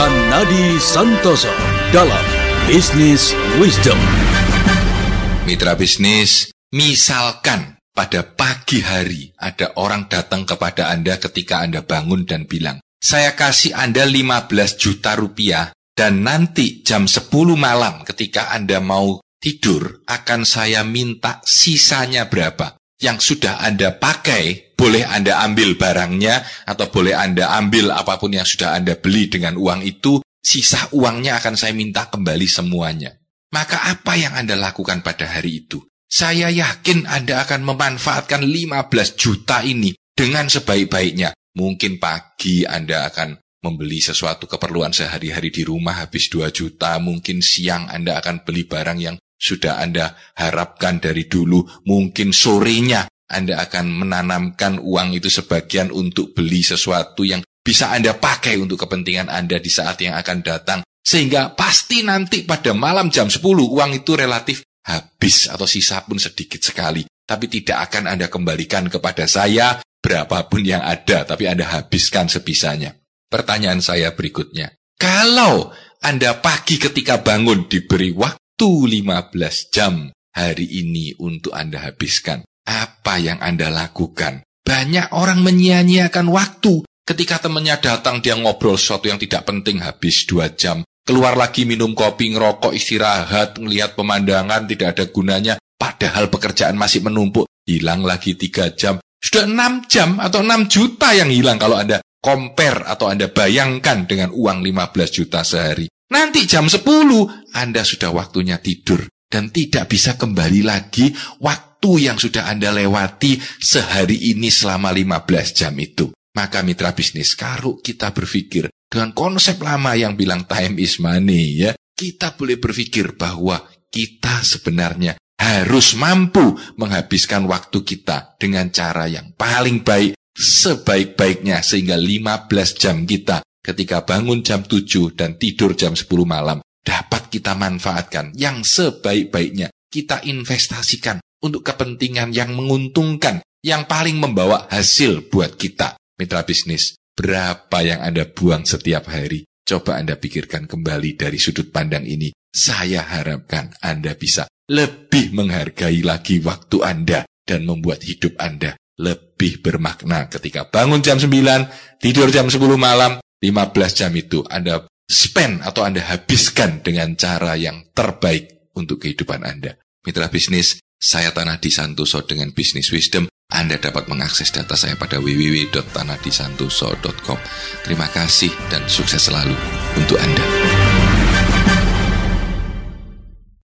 Tanadi Santoso dalam Bisnis Wisdom. Mitra bisnis, misalkan pada pagi hari ada orang datang kepada Anda ketika Anda bangun dan bilang, saya kasih Anda 15 juta rupiah dan nanti jam 10 malam ketika Anda mau tidur akan saya minta sisanya berapa yang sudah Anda pakai, boleh Anda ambil barangnya atau boleh Anda ambil apa pun yang sudah Anda beli dengan uang itu, sisa uangnya akan saya minta kembali semuanya. Maka apa yang Anda lakukan pada hari itu? Saya yakin Anda akan memanfaatkan 15 juta ini dengan sebaik-baiknya. Mungkin pagi Anda akan membeli sesuatu keperluan sehari-hari di rumah habis 2 juta. Mungkin siang Anda akan beli barang yang sudah Anda harapkan dari dulu. Mungkin sorenya Anda akan menanamkan uang itu sebagian untuk beli sesuatu yang bisa Anda pakai untuk kepentingan Anda di saat yang akan datang. Sehingga pasti nanti pada malam jam 10 uang itu relatif habis atau sisa pun sedikit sekali. Tapi tidak akan Anda kembalikan kepada saya berapapun yang ada, tapi Anda habiskan sebisanya. Pertanyaan saya berikutnya. Kalau Anda pagi ketika bangun diberi waktu 15 jam hari ini untuk Anda habiskan. Apa yang Anda lakukan? Banyak orang menyia-nyiakan waktu. Ketika temannya datang, dia ngobrol sesuatu yang tidak penting habis 2 jam. Keluar lagi minum kopi, ngerokok, istirahat, melihat pemandangan, tidak ada gunanya. Padahal pekerjaan masih menumpuk. Hilang lagi 3 jam. Sudah 6 jam atau 6 juta yang hilang kalau Anda compare atau Anda bayangkan dengan uang 15 juta sehari. Nanti jam 10 Anda sudah waktunya tidur dan tidak bisa kembali lagi waktu yang sudah Anda lewati sehari ini selama 15 jam itu. Maka mitra bisnis, kalau kita berpikir dengan konsep lama yang bilang time is money ya, kita boleh berpikir bahwa kita sebenarnya harus mampu menghabiskan waktu kita dengan cara yang paling baik, sebaik-baiknya sehingga 15 jam kita ketika bangun jam 7 dan tidur jam 10 malam dapat kita manfaatkan. Yang sebaik-baiknya kita investasikan untuk kepentingan yang menguntungkan yang paling membawa hasil buat kita. Mitra bisnis berapa yang Anda buang setiap hari? Coba Anda pikirkan kembali dari sudut pandang ini. Saya harapkan Anda bisa lebih menghargai lagi waktu Anda dan membuat hidup Anda lebih bermakna ketika bangun jam 9, tidur jam 10 malam, 15 jam itu Anda spend atau Anda habiskan dengan cara yang terbaik untuk kehidupan Anda. Mitra bisnis, saya Tanah di Santoso dengan Bisnis Wisdom. Anda dapat mengakses data saya pada www.tanahdisantoso.com. Terima kasih dan sukses selalu untuk Anda.